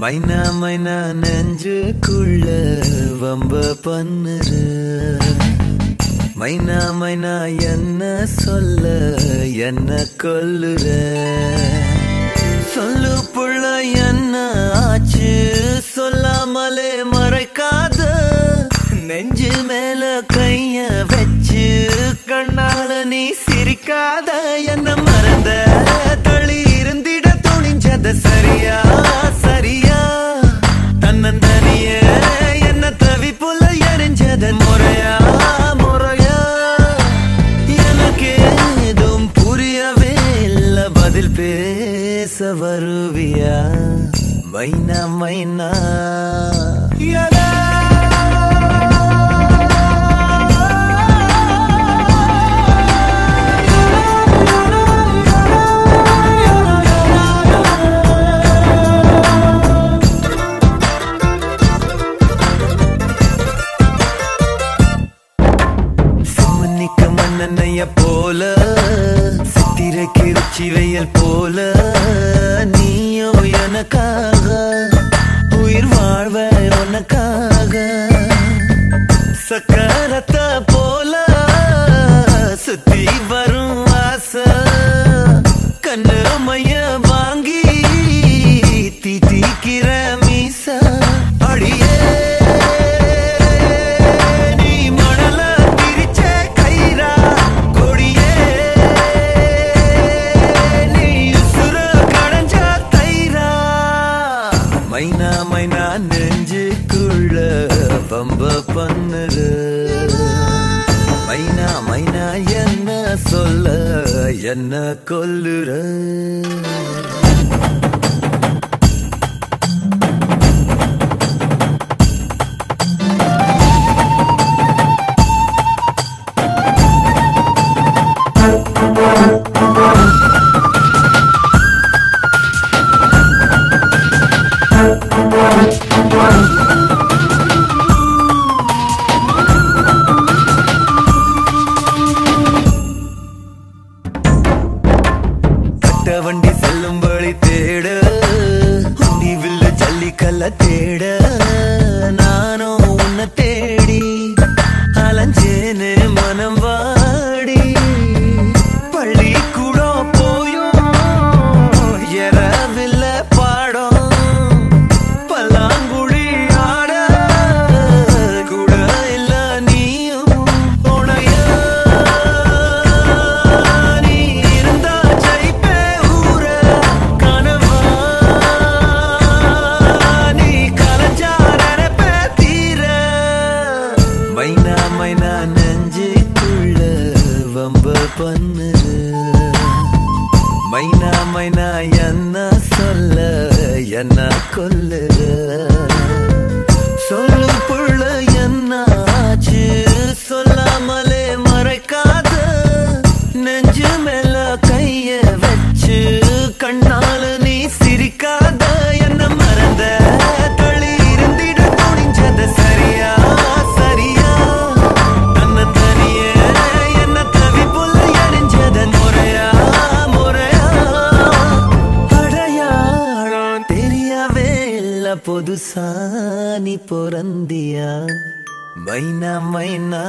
மைனா மைனா நெஞ்சுக்குள்ள வம்ப பண்ணுற மைனா மைனா என்ன சொல்ல என்ன கொல்லுற? பேச வருவியா? மைனா மைனா. மன்னனைய போல அடிக்கிற கிருச்சி வெயில் போல நீயோ எனக்கா என்னது மைனா மைனா என்ன சொல்ல என்ன கொல்லுற Thank you. ஓட்ட வண்டி செல்லும் வழி தேட. முடிவில் ஜல்லிக்கல்ல தேட. நானும் ரொம்ப பண்ணுது. மைனா மைனா என்ன சொல்ல என்ன கொல்லுது? பொதுசானி பொறந்தியா மைனா மைனா